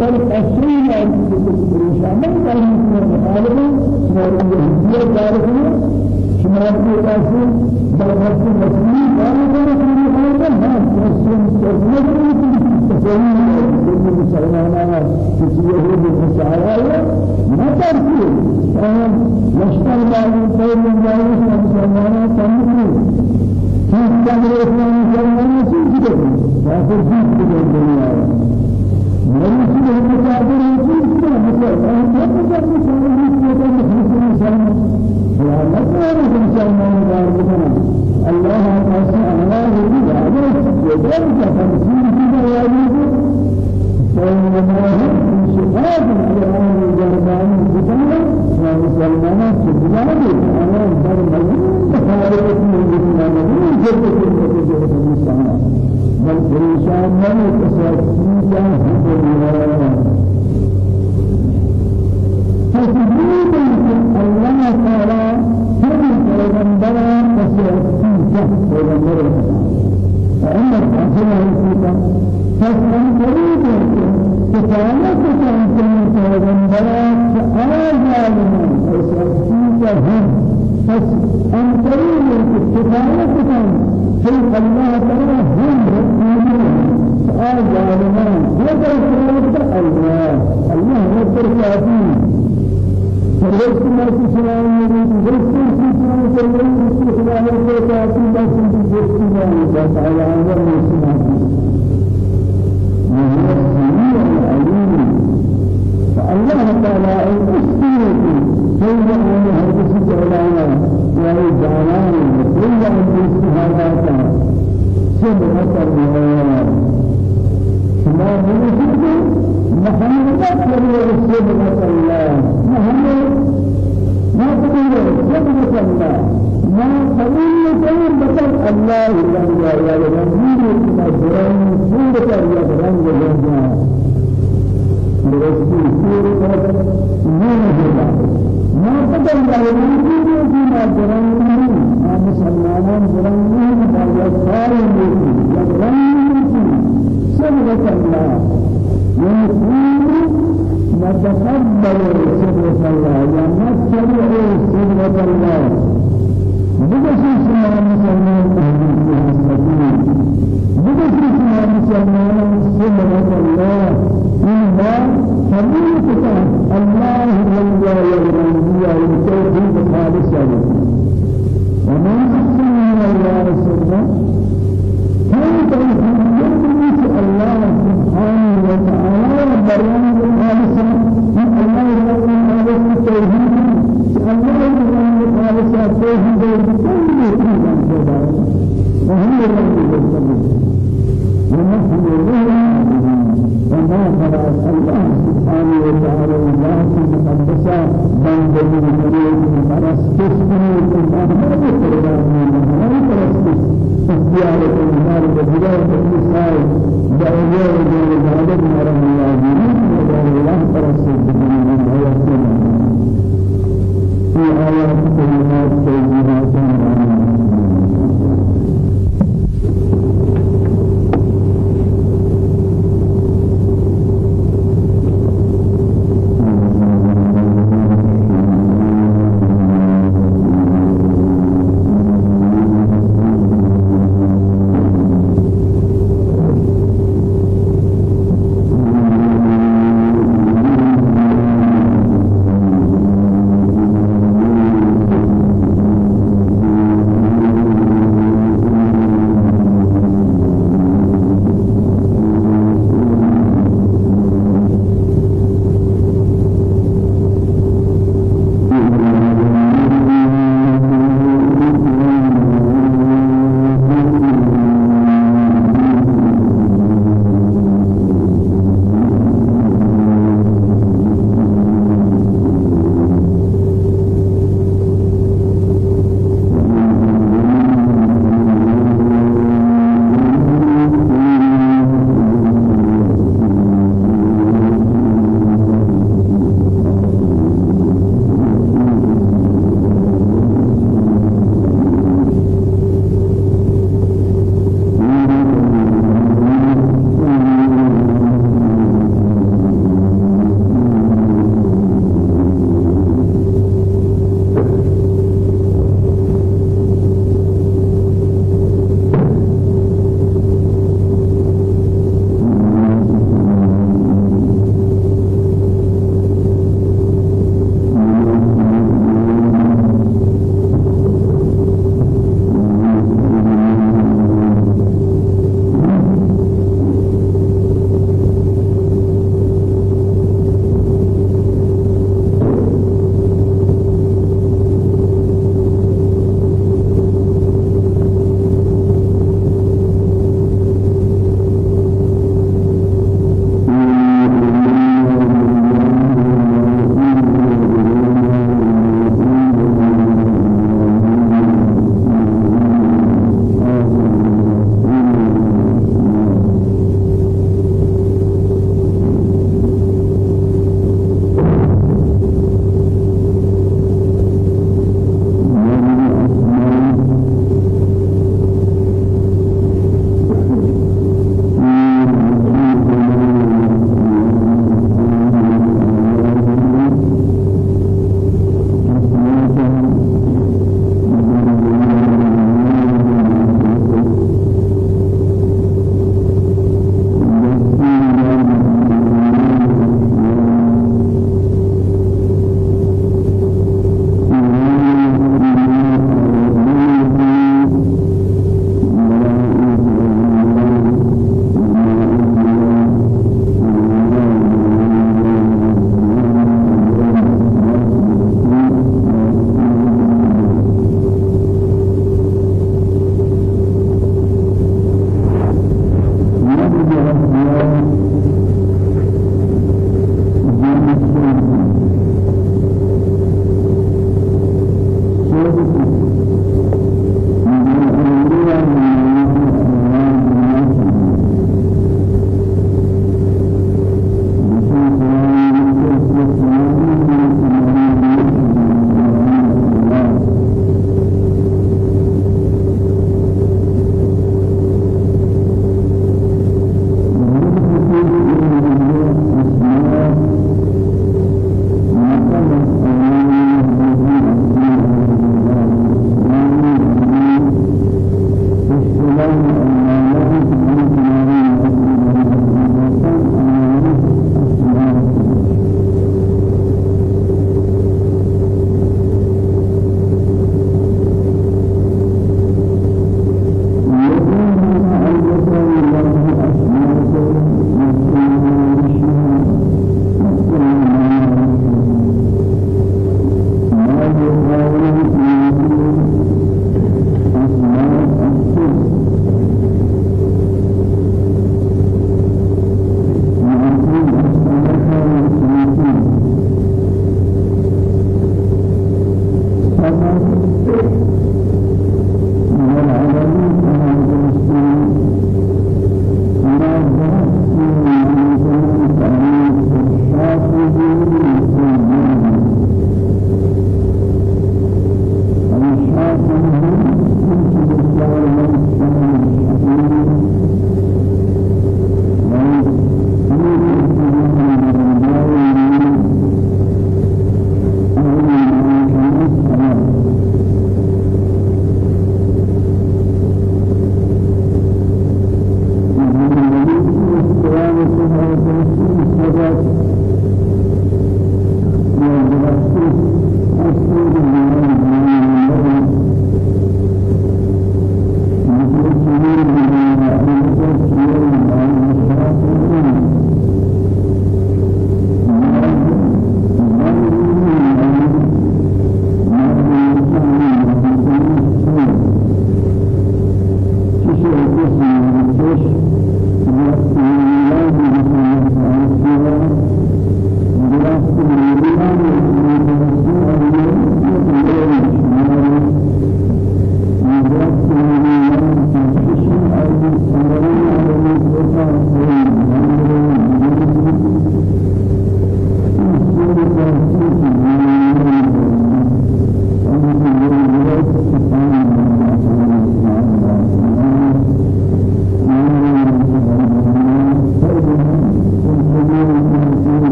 پر تسلیم ہے کہ پریشان نہیں کرنے کے طالب اور یہ طالب ہے شمار کے تسلیم بہت سے مسلم طالب ہے کہ یہ ہے ہاں تسلیم تسلیم مسلمانوں کسی یہودی کو سہارا ہے نہ کرتی ہم لشکر والوں کو مسلمانوں کو نہیں ہم کمرے میں مسلمانوں سے جیتے ہیں اور جیت کے دنیا بل پریشان نہیں أن تريد استقامتكم هم الله تعالى هم رسوله آجالنا يدر سلامة الله؟ الله يدر كافين فرست ما تسلام يريد فرست تسلام تسلام تسلام كافين بس تسلام بس على هذا المسلم وهو السميع العليم. فالله تعالى أن أسمعه هو أن هذا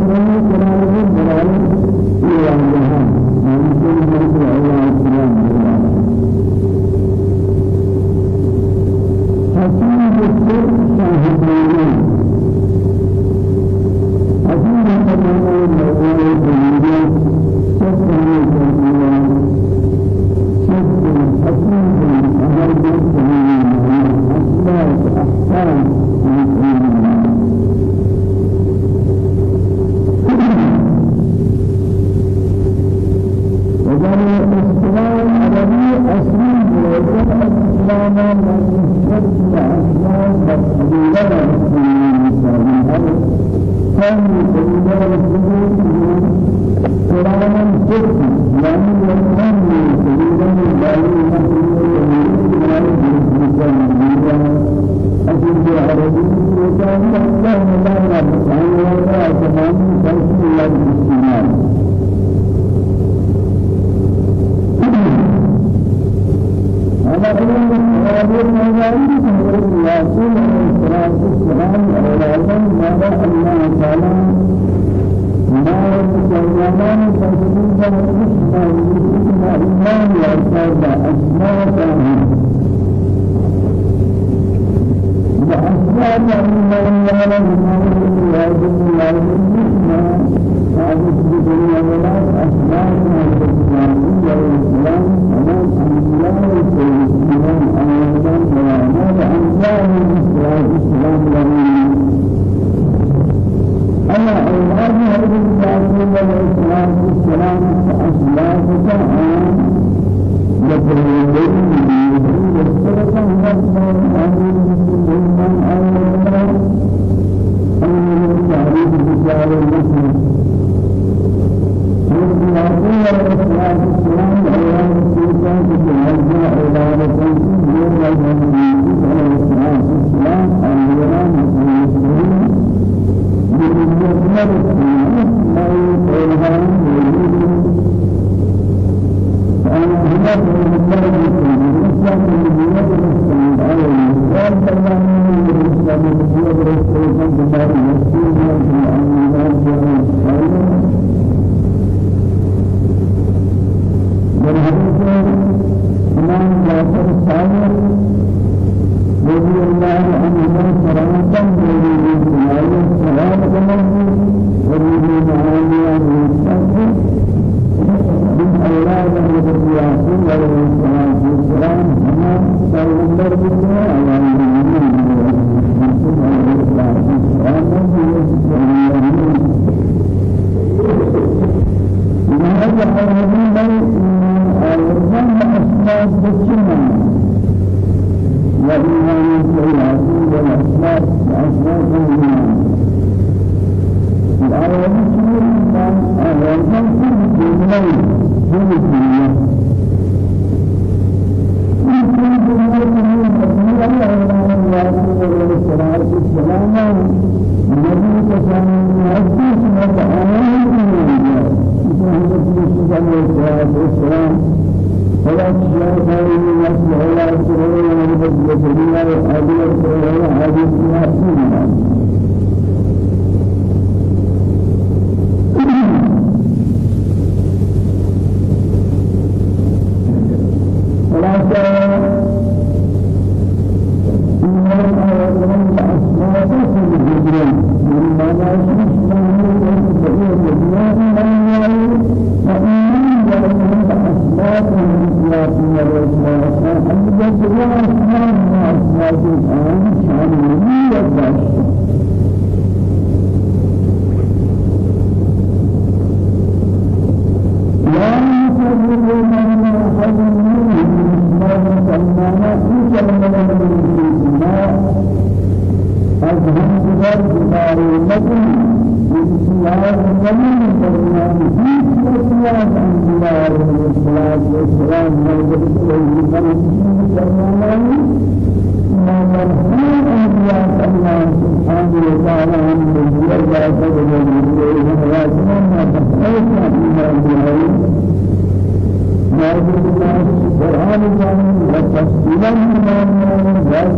القرآن وتفصيلا من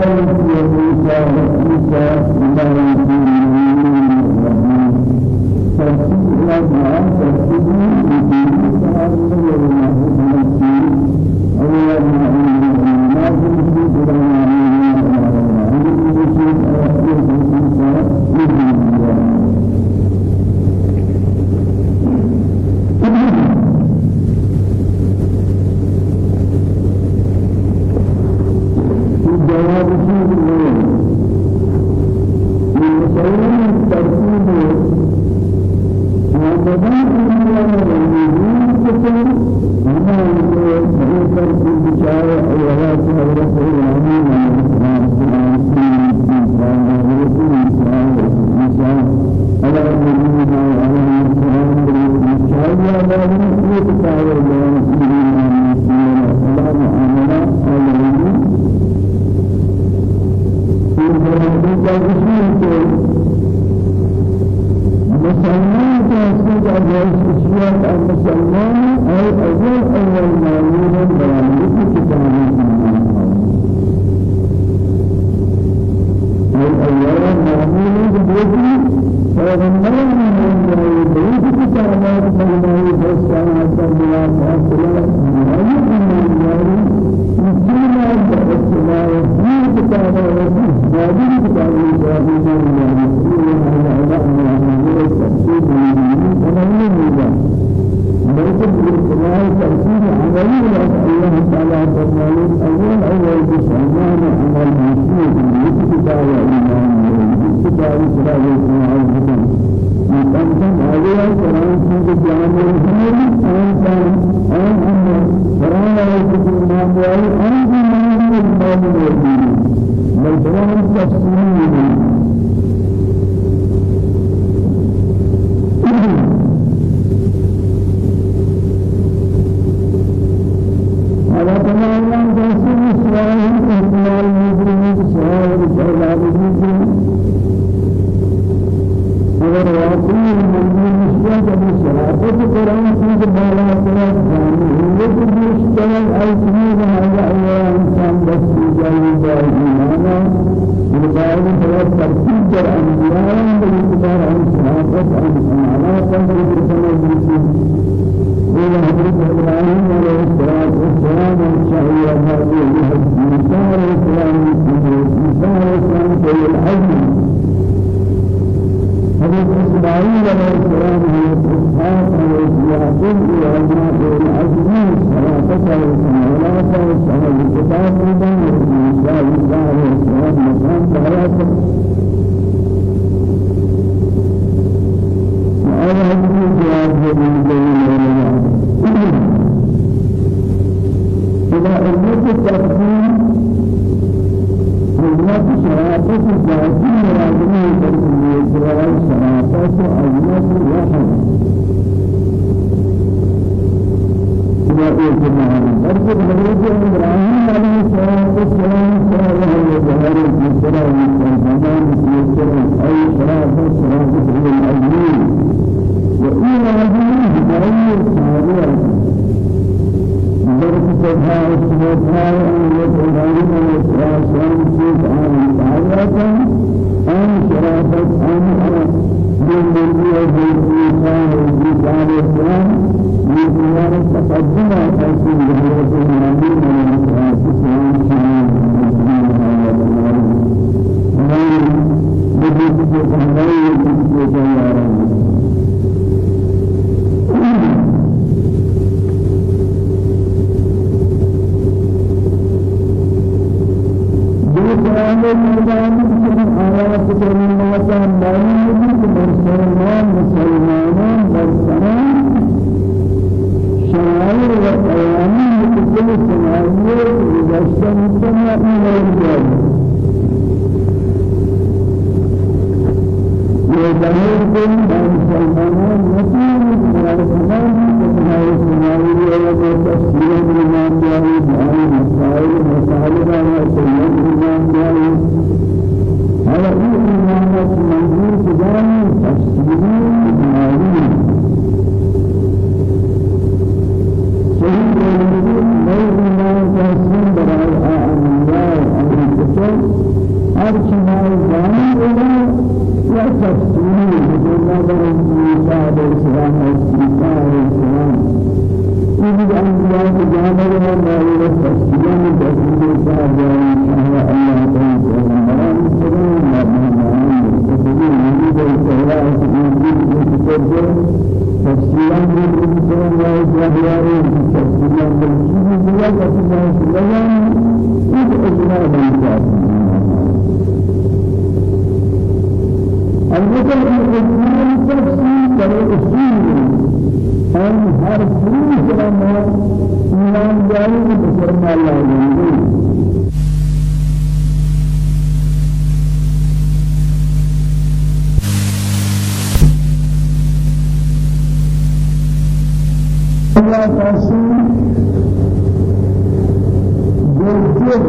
Thank you. تاسو جوړ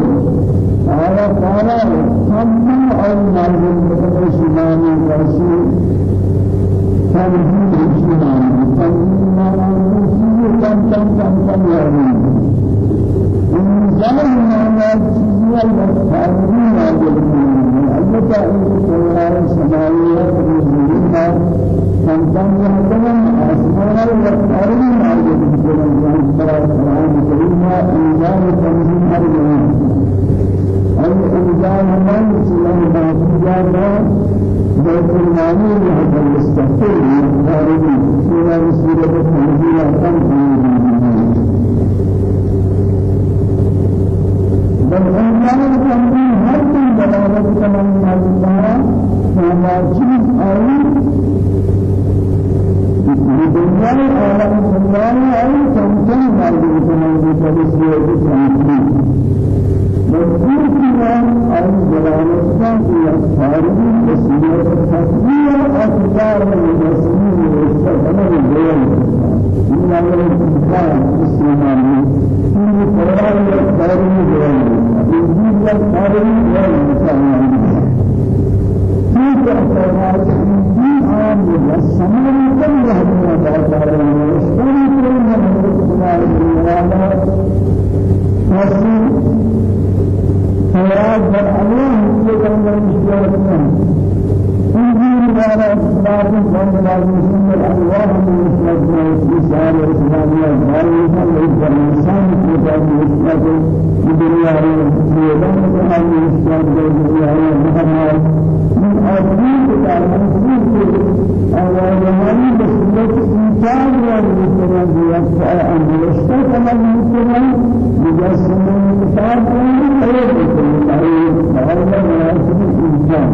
على قرار هم أو مرجو متقشمان تاسو هم مشمان فإنما نسيه كم كم كم كم يعني. يعلم إن زمن ما نسيه المتحرمين يجبون أنت إن سماوية رزقنا فانتم يهدون أسماء الأرض ما يجب أن القرآن الكريم إنسان تنزيل أرجعين أي إنسان من سلم باقيا بيت المعنى لهذا الاستغفار الخارج من سورة التنزيل الخمسة بل إنسان تنزيل هر كل بلاد تمام ما يجب أن يكون دنیا میں عالم سلمان اور سمسن مالدی سلمان کی سروس یہ ہے سمجھی مجبور کیا اور جلالستان کی اخباری وسیلت تصویر أخبار میں رسمی رشتہ بنا گیا ان عالم سلمان اسلام میں پوری پرواز اخباری میں گیا ان کی اخباری میں سلمان کی فرمایا ہے کہ ہم سمجھ كم رحمة الله سوري كل من الله مسيح مراد بر الله يكون من مشكلتنا إنجيل مارا إسلام فند لازم سند الله من مشكلتنا إسلام إسلام يا باري إسلام إسلام إنسان كتاب إسلام الدنيا هي سيدنا الله إسلام الدنيا هي أن يشتغل المسلمين بجسم الكتاب ويقول هذا مناسب الإنسان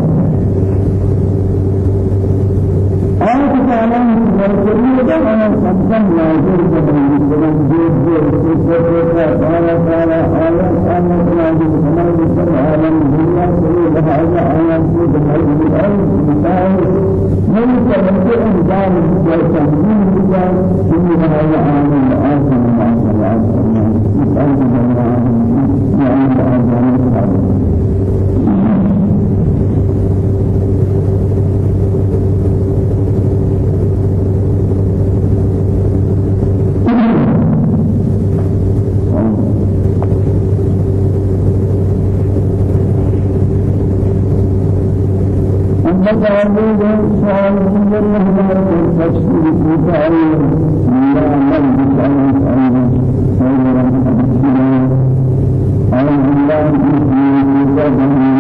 آن کسانان مرکزی دارن سمسم نازل کنند کنند جور جور سوسه تعالی تعالی آیات آمد نازل کنند سر عالم دنیا سری لحاظ آیات کو دنیا دیگر مثال من کنند انجام جای تنظیم دیگر سری لحاظ آمد آسان ما شاء الله مثال دنیا يعني تعالى متعلق سؤال من الله تفسير كتاب لا عمل بسؤال سؤال سؤال رحمة أعوذ بالله من الشيطان الرجيم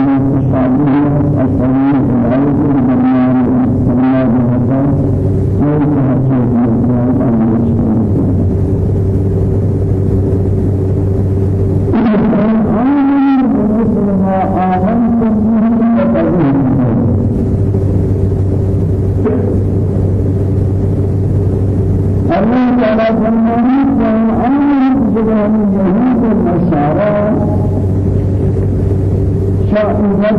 كان أمر بجبال اليهود والنصارى شاء الله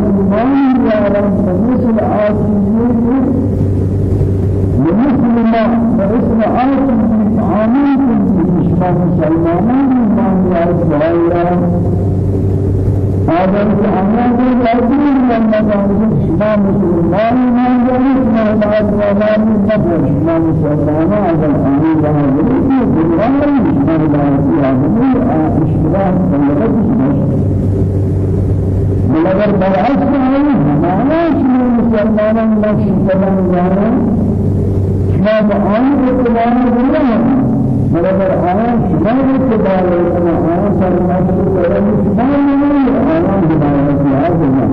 يا رب مثل آتيين ومثل ما مثل آمنتم به إشباه مسلمانان من يا هذا الأمر الذي لما كان الإسلام مسلمان ما جرت ما بعد ولا من نفس ما مسلمان هذا الأمر هذا بالله ما بعد هذا الإسلام بلغت مگر برعکس ہے ہمارا شروع مسلمانوں میں شکلان جانا شما بآن اعتبار بنا مگر آن شما اتباع لكم آن سرمایه کرد شما نہیں آن یاد ہے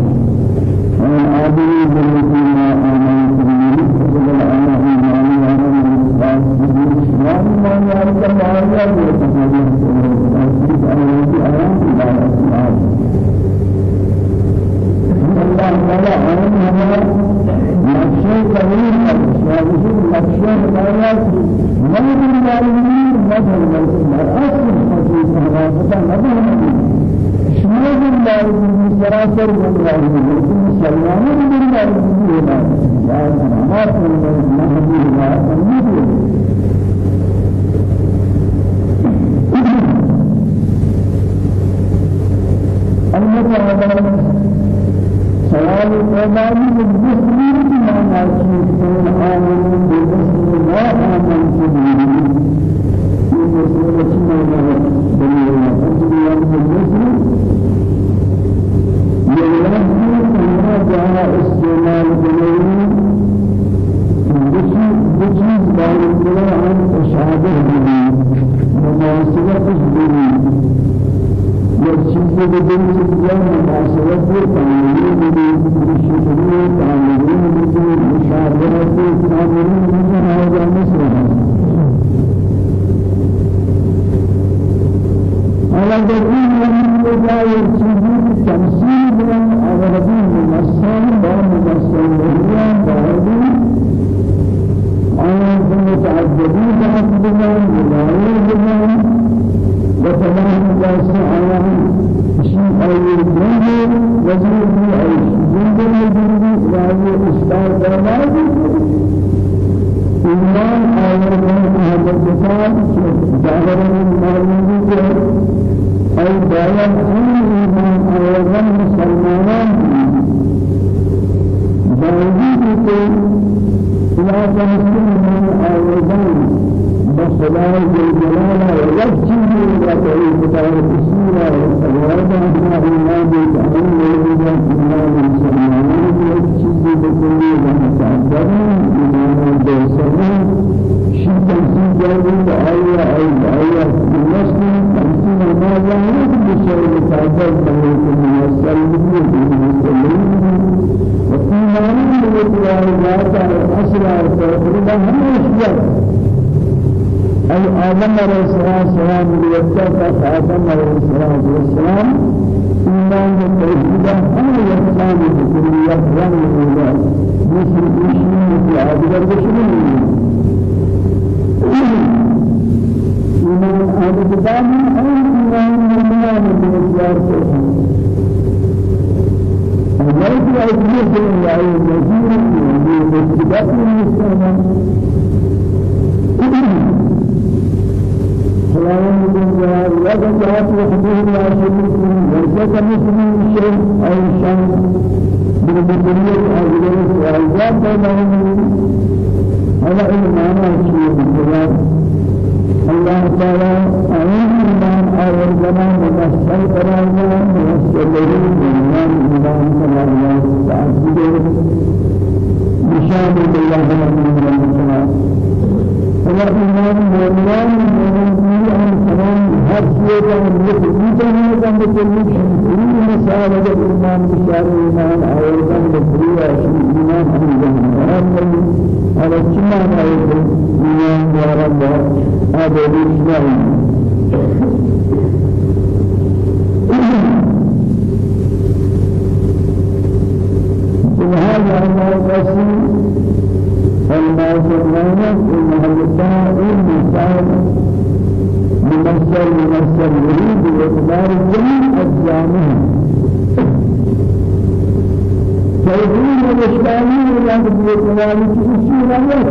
آن آدمی بلکہ ما آمان سبیل فضل آن ایمان آن مستاق سبیل شما ما یاد کرد آن یاد کرد الله تعالى آن کبیر ہے نقشہ ہدایت من بالله مثل الأصل خصوص هذا مثلا شمال الله من سراسر الله من الله من الله ما في المهدي لا المهدي المتعبد سوال الإمام المسلم ما كون آمن بالمسلم ما آمن به المسلم سنة دنيا فجر يوم المسلم يولد كما جاء استعمال دنيا بجيز بارك الله عن تشابه به مناسبة به والشيء سبيان مناسبة به تعملين السلام تقريبا هم اشياء أي آدم عليه السلام ليتقى آدم عليه السلام إيمان بالتوحيد هم يسلم بالكلية رمي الله مثل إشي في عادة الرسول إيمان هذا كتاب أي إيمان من الله بالإسلام ولكن المزيد من استباق المسلمين سلام من لا تجاهد وحده لا شريك له ليس كمثله شيء أي شيء بالبشرية أجلس وأجاب بينهم هذا المعنى شيء بالجلال الله تعالى أعين من أول زمان ممثل قرارنا ممثلين من إمام صلى الله وسلم بشان الله من الله إمام مولانا مولانا أن تمام هر شيء كان يخدم كان كل شيء مسألة الإمام بشار الإمام أول زمان بكرية إمام أن على كما رأيت إيمان يا رب هذا الإسلام الله سبحانه إنه الإسلام المسائل ممثل ممثل يريد بإقدار جميع أجزامه توحيد الإسلامي لا تبقى كذلك أصول الله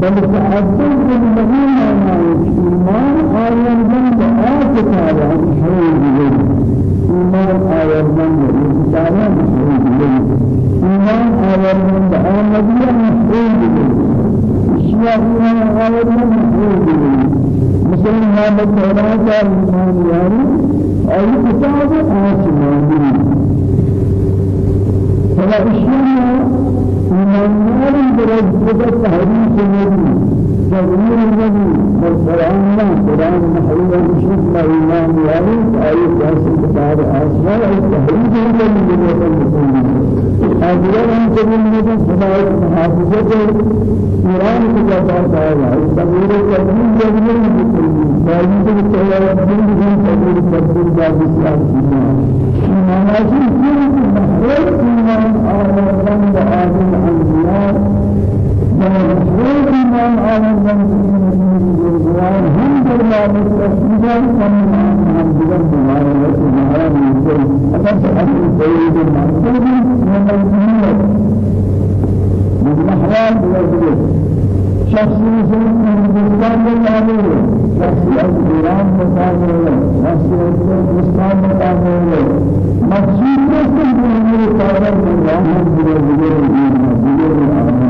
بل تعبد بالمدينة مع الإيمان آيان من آيات تعالى حول بلد إيمان آيان من تعالى حول بلد إيمان آيان من آمدية حول بلد إشياء إيمان آيان من حول بلد مثل ما بالتوراة الإيمان يعني أي كتاب آسماني فلا إشياء إيمان برد تحريف تغيير النبي والقرآن ما قرآن مشرك ما إيمان يعني آية جاسم كتاب آسمان أي تحريف النبي جميع المسلمين أجل أن تكون النبي سماعة محافظة قرآن كتاب آسمان تغيير التغيير جميع المسلمين فإن تغيير الدين تغيير التغيير باب الإسلام مناسب كل محرر إيمان آمن بآدم الأنبياء إيمان آمن بالجوار هم بالله مستشفى كم مبارك مبارك يقول أكثر أكثر سيد المحسوب من الدنيا بالمحرر بلد شخصي من الإسلام العظيم شخصيت ایران مقابل شخصیت اسلام مقابل مقصود است که میگه کارا الله عالم في تفسير من جاء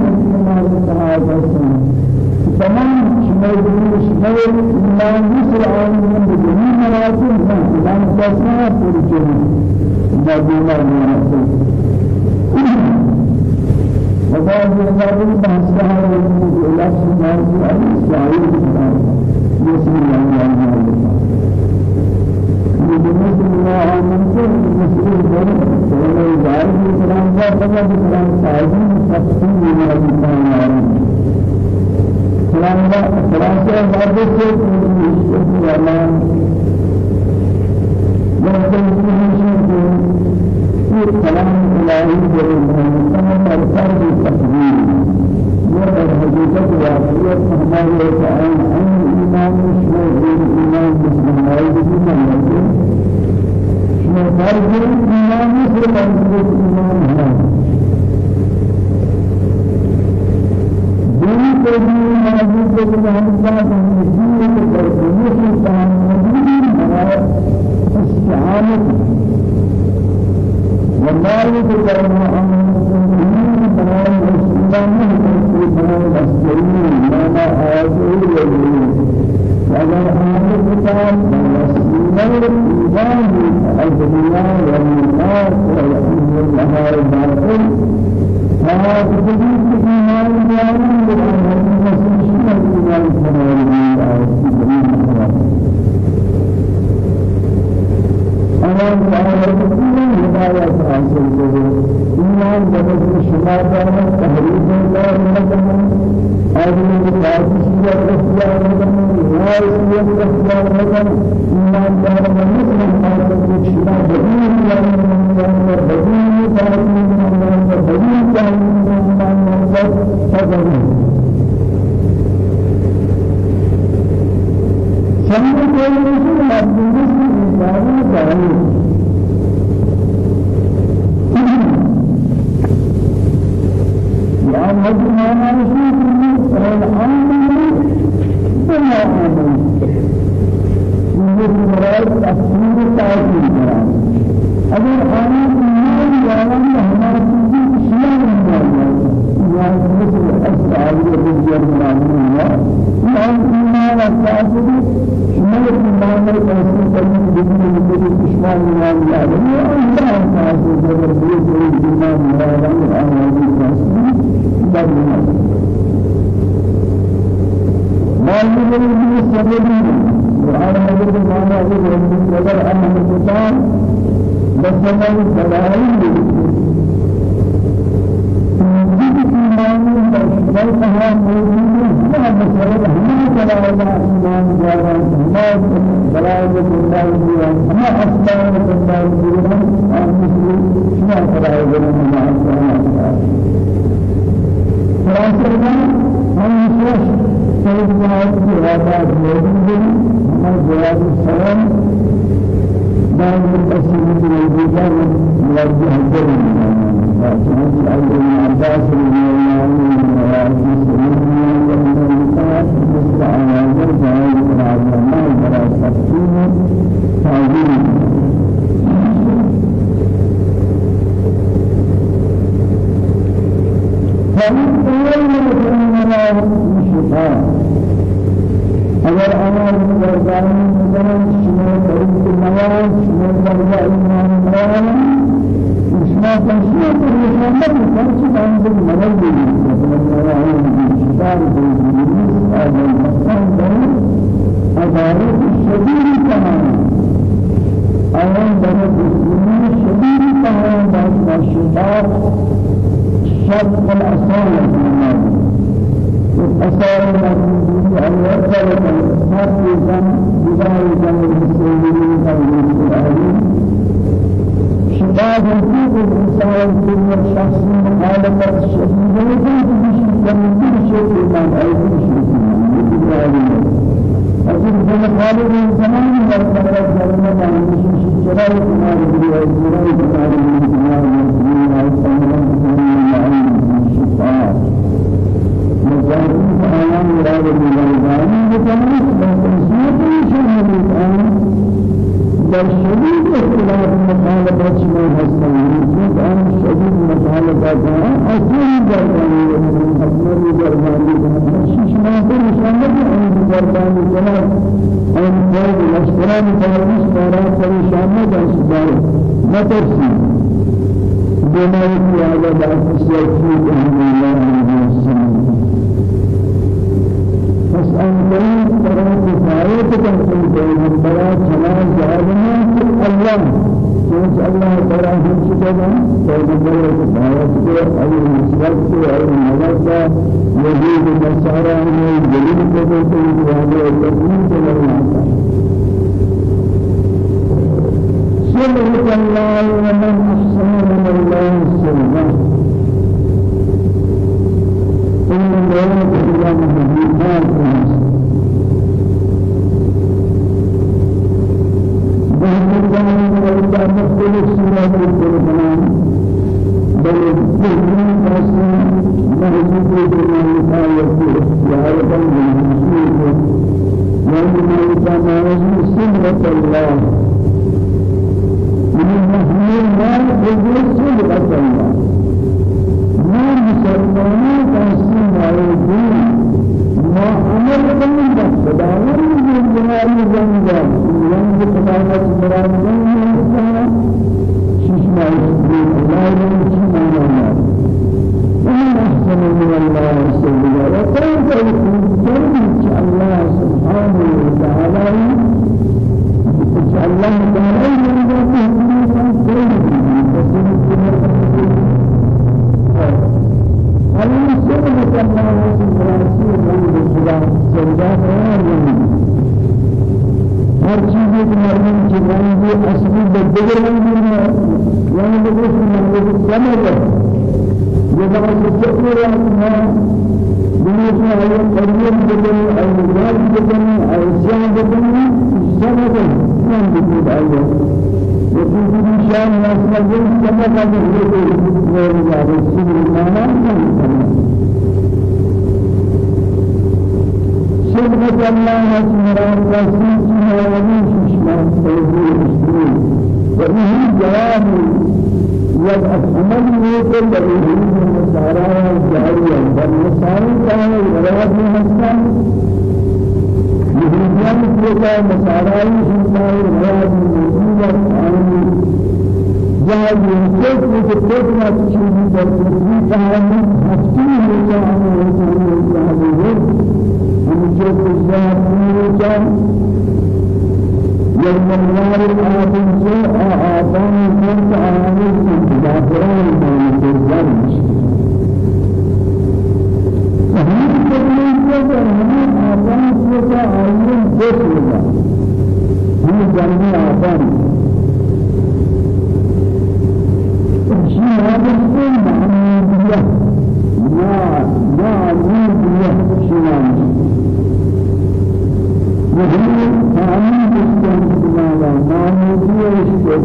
من تعالى تمام شمال شمال ما مصر عالم بجميع مراتب ما كلام تسمع فرجه دون المناسب وبعد ذلك بحث هذا الإله سبحانه وتعالى بسم الله الرحمن الرحيم بجنس الله من كل مسؤول بره ولا يجعل الكلام ذا فقط الكلام سعيد تفصيل من الإنسان عارف كلام ذا خلاصة بعد ذلك من الله يمكن في كلام الله بالإنسان أرسال التقدير وهذا حقيقة واقعية هذا الكلام عن الإيمان مش الإيمان مسلم لا يجوز فرض الإيمان مثل فرض الإيمان هذا دين تدين موجود في الإنسان دين تدين الإنسان موجود استعانة والله تكرم بني إسرائيل مسلمين ما هاجروا إليهم وأنا أمر بكم مسلمين إيمان الدنيا والناس والحمد لله الباطل فأخذوا بإيمان جاهل وأنا مسلمين إيمان كمان أنا تعالى كل هداية حاصل كذا إيمان بدل شمال دارنا تهريب مثلا آدمی کی خاصیت اختیار کرنے واسیت اختیار کرنے ایمان دار منس من خاصیت کو شما بدین یعنی من بدین تعلیم من بدین تعلیم من من فضل سمع کوئی رسول عبد الله تعالى يعني هذا ما نشوف الآن بما آمن من مراد اگر آنا ایمان یاران ہمارا چیزی شیعہ ہے یا مثل رضی اللہ عنہ یا ایمان اساسی ایمان الاساسی کرنے بدون دشمن ایمان یاران یا اللہ اساسی جبر بیت ایمان یاران آنا اساسی بدون معلوم ہے سبب وعلى هذا المعنى الذي نظر أن الإنسان بسمع الدلائل إيمان بشرها موجود ما مسألة هم دلائل إيمان جارا ما دلائل الله ما أسماء الله أن مسلم ما دلائل الله سبحانه خلاصة من يشوف سيدنا أبو موجود ما جواب السلام التسليم الوجودان موجه الجرم فجهد الأول عباس رضي الله عنه اگر آن مردانی میکنند شما طریق نواز شما درجه ایمان نواز شما تشریح پریشان نکنید چه کاری مرد بگید مثلا شکار بگید آدم مستان کنید عدالت شدید تمام. آن در دشمنی شدید تمام در شکار شرط الأصالة الله أن يرسل حافظا بداية المسلمين قبل العالمين شباب الحقوق الإنسان كل شخص مخالفة الشديدة من كل شيء من أي شيء أجل كل خالد الزمان والقدر الزمان عن مش شراء كمال الدنيا شراء كمال الدنيا والدنيا والدنيا والدنيا وذلك آيان مراد بالغالي بتمام بتنسيق شهر الآن بل شديد اختلاف مخالفات شما هستن يجب أن شديد مخالفات أصول جرباني أصول جرباني شيش ما كل شامل أن جرباني جلال أن قول الأشكران فارس فارس شامل أشكار ما ترسي بما يكون على بعض الشيء في الله عليه وسلم بس أنتم ترى كفاية تكون بين بلا سلام جاهنا الله سوچ الله تعالى هم شكرا بين بلا كفاية تكون أي مسلم أي مجازا يجيب مسارا من جليل كتير وهذا التقويم تلنا سبحان الله ومن أحسن من الله سبحانه إن الله تعالى مهيئات وإذا مختلف سورة القرآن بل كل قسم موجود في الآية وآية المسلمين وإنما يتميز سنة الله من المحمول ما يجوز سنة الله ما مسلمانين قسم موجود ما عمل كل مراد من ششما يسبيل الله يمشي الله ومن أحسن من الله سبيلا وكيف يكون الله سبحانه وتعالى الله تعالى الله سبحانه وتعالى سجدة ہر چیز ایک مرمن کی رنگی اصلی بدل رنگی ہے یعنی لوگوں سے مرمن کو سمجھ ہے یہ بات سچی ہے کہ دنیا میں آئے قریب بدل ہے اور بدل ہے اور جان بدل ہے سمجھ ہے کون بدل آئے وفي شان ناس مجلس كما قال الهدى والرجال السبل ما نعلم شبهة الله سبحانه ومن ششمان توجيه المسلمين وإنه جواب يتأمل يقول لأيه النصارى الجاهلية والنصارى كانوا الغراب المسلم يهوديان كذا نصارى شمال الغراب المسلم آمين جاهل يمسك وتكتب ما تشوف في التسبيح كان حسين وجاهل جو کجا پوچا يوم النار آدم سے آدم مرد آنے سے جافران مان کے جنج ہم کو کہ ہم آدم سے کا عالم دیکھ لگا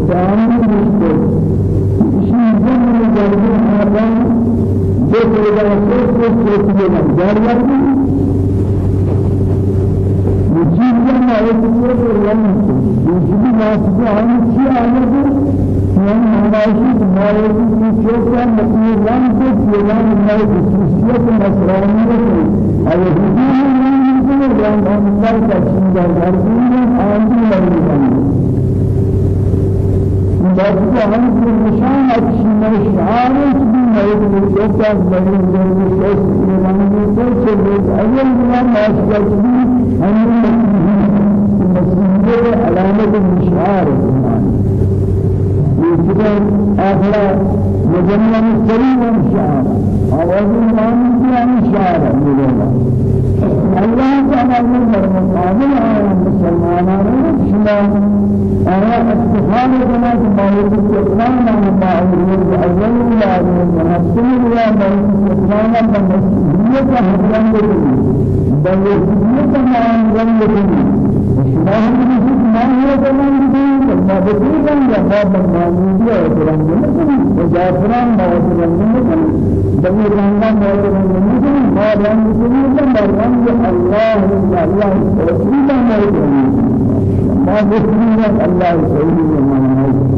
Sami işte işimizden beri geldiği adam Gökre'den söz söz söylüyorlar. Derler mi? Mücibden ayetleri öğrenmiştir. Mücibi nasibi anı ki anıdır. Yani anlayışı mağazı geçiyorken Mücibden geçiyor. Yani mağazı kusursiyet nasraniyet Ayetleri öğrenmiştir. Yani anılar kaçınlar. Yardımlar anılar öğrenmiştir. من جان الله تشين الأرضين آمين لهم بس هم في نشان أشين الشعار تبين هذا الشيء بين جن الشيء من يقول شيء أول ما ماشي تبين هم المسلمين علامة الشعار يذكر آخر مجمع السليم الشعار أول ما نسي الشعار من الله تعالى من المقابل على المسلمين شما أنا استخار جماعة مالك الإسلام على بعضهم أول لا ينحسن ولا مالك الإسلام بمسؤولية هجران لكم بمسؤولية ما هجران لكم شما هم ما هو كمان لكم ما بسيطا يا باب المالكية هجران لكم وجافران ما هجران لكم بني رنگا موجود نہیں ما رنگ سنی ما رنگ الله الله توحید موجود ما بسم الله توحید موجود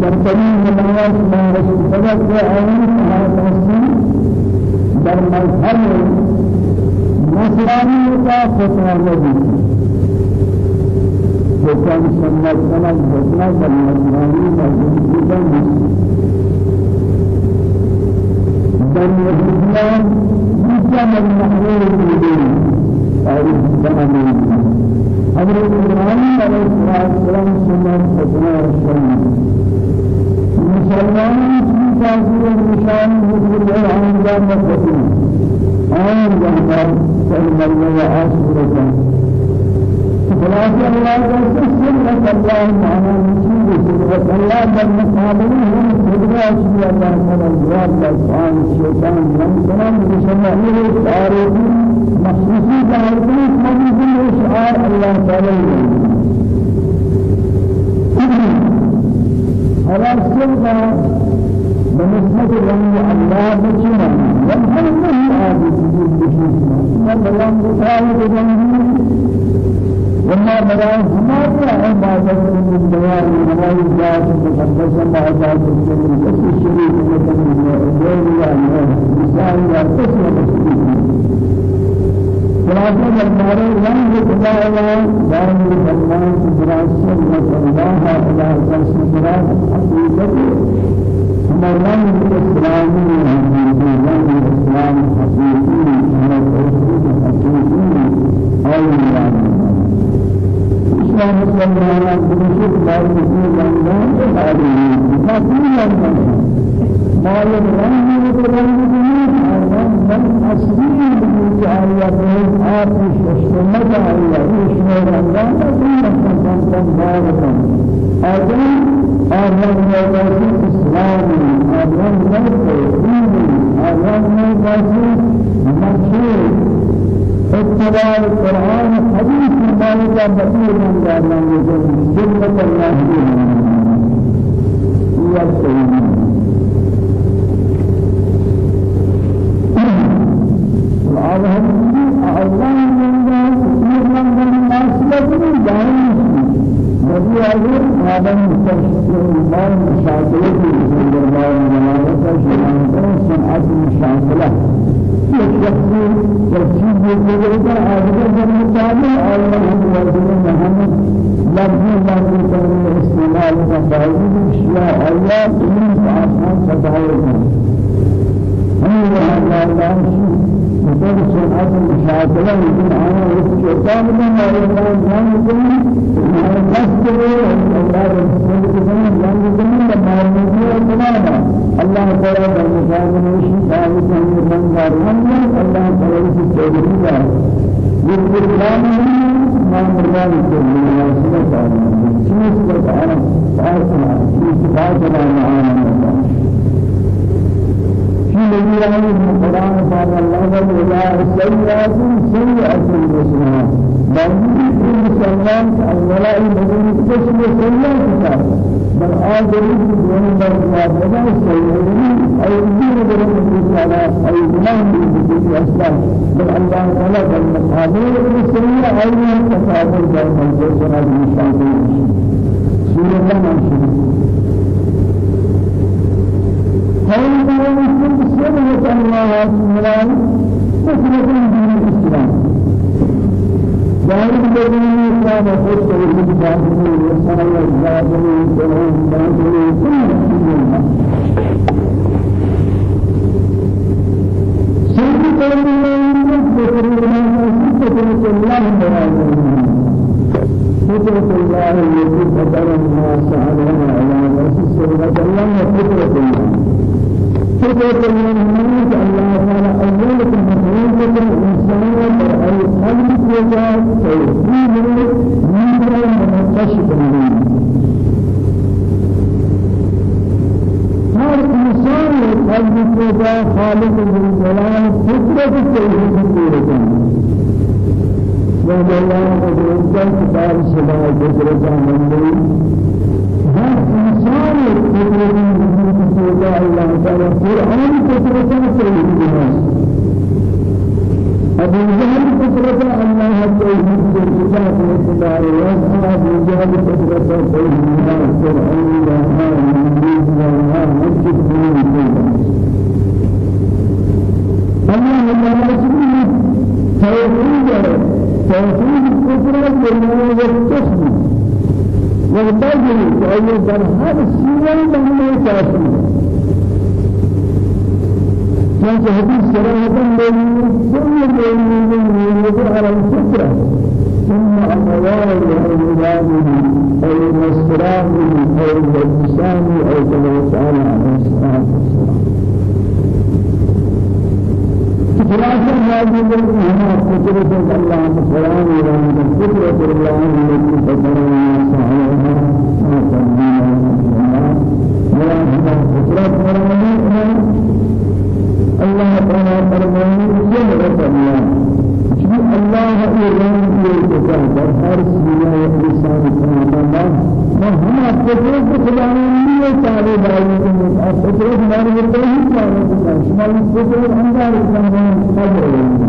در تمام نماز ما رسول فقط و آن در مذهب نصرانی کا فتوا لگی وكان سنة سنة بسنا بالمسراني مجلسا بل الإسلام بسم المحرور الدين تعرف زمان حضرت إبراهيم عليه السلام سنة بسنا الشريف مسلمان في تاثير النشان مثل جامع فتنة آن جامع سلم الله وآسرته خلاصة الله الله معنا نسيب سنة الله أشياء الله تعالى الجواب لسان الشيطان من سلام بسمعه التعارف مخصوصي تعارفين موجود شعار الله تعالى على السنة بنسبة رمي الله بجمع والحمد لله عابد بجمع والله تعالى بجمع وما براء هما عبادة من دوار هواي ذات مقدسة ما ذات الجنة بس الشريك مثل الدين يا مثال يا قسم مسلم خلاصة البارة لم يقضى الله دائم الله دراسة الله إلى درس دراسة حقيقة مرام الإسلام مرام الإسلام حقيقي مرام الإسلام حقيقي أو مرام إسلام صلى الله عليه وسلم لا يقول الله تعالى ما يرام يرام من أصلي بجاية آتش وشمد على إيش الله من كان بارك أجل أجل مواسي إسلام أجل مواسي دين أجل مواسي مشهور اتباع القرآن حديث مالك بطير من دارنا يجب سنة الله هي السيدين الله الله من الله من الناس لكن دائما نبي أجر هذا مستشفى الله مشاكلة في الله ملامة شيئا سمعة مشاكلة شخص ترتيب يقول هذا المتابع الله هو محمد لفظ الله تعالى استعمال فائدة أشياء الله من آسمان فائدة هذا الله مثل سرعة المشاكلة يمكن أنا وسكتان من الله جان يكون ما نفسه الله رسول الله جان يكون لما يجي تماما الله تعالى بالمكان من شيء ثابت من دار الله تعالى في التدريب يقول الله ما مرضان يكون الله سبحانه وتعالى شيء سبحانه وتعالى شيء سبحانه وتعالى في مجيئة القرآن قال الله ولا سيئات سيئات الرسول بل المسلمان أولا المدينة قسم سيئات بل آخر الدين بل هذا سيئات أي دين بل الرسالة أي جنان بل أسلام بل الله تعالى بل مقابل السيئة أي تفاضل بل منزل سنة المشاهدين سورة الله قول من سنة الله سبحانه فكرة دين الإسلام ذلك الذي كان خص بالجاهلين وصار الجاهلين كلهم جاهلين كل شيء سيد قول الله فكرة الله فكرة الله التي فطر الناس عليها على سنة الله فكرة الله فكرة المؤمنين الله تعالى أولك المخلوق الإنسان أي قلب وجاء توحيد من منقشف منه هر إنسان قلب وجاء خالق الجلال فكرة التوحيد الإنسان وجل الله قدرت كتاب سبع فكرة من هر إنسان فكرة سودا الله تعالى قرآن فكرة سيد الناس أبو جهل فكرة الله توحيد الكتاب والكتاب وأبو جهل فكرة توحيد الله قرآن الله من الله مسجد من الله تعالى سبحانه توحيد توحيد الفكرة بالله والتصميم وبدل أي هر سورة من كان حديث صراحة بين كل بين على الفكرة. ثم أموال أولاده أو مسراه أو الإنسان أو كما تعالى الصلاة والسلام. خلاصة هذه الأمور فكرة الله القرآن وعند فكرة الله التي فكرنا سعيها ما تبدينا الله هذا فكرة الله. شما أفكار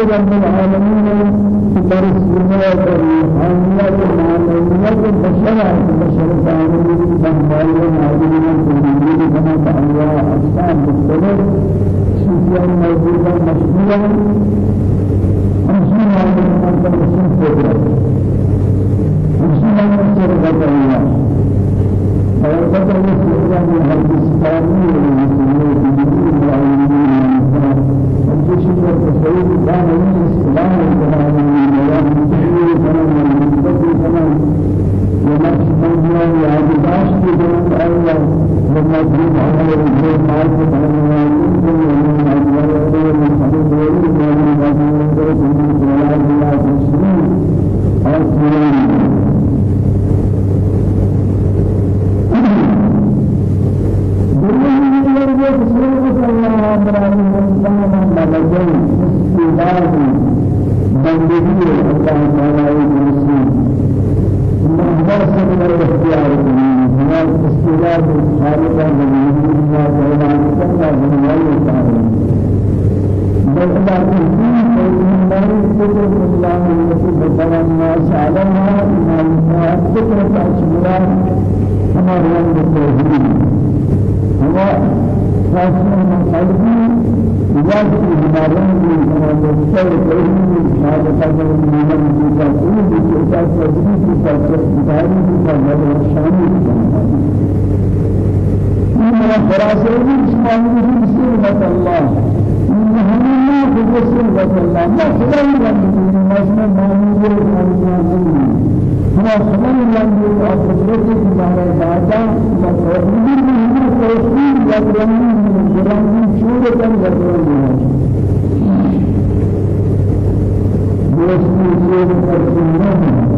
رب العالمين برسولها وبرحمة العالمين بشرا مارن کی مدرسہ کوئی شاد قدر مارن کی تاثیر کی چوتا تجربی کی تاثیر داری کی تاثیر شامل ہے میں خلاصے میں شامل ہوں سبحان اللہ ہمیں خود سے اللہ ما خدا ہی رب مجمع ماننے والوں ہمارا خبر لگی اور قدرت کی ہمارا دادا اور قدرت کی ہمارا توفیق لگ رہی ہے جب ہم چھوڑ کر لگ رہے ہیں رسول الله صلى الله عليه وسلم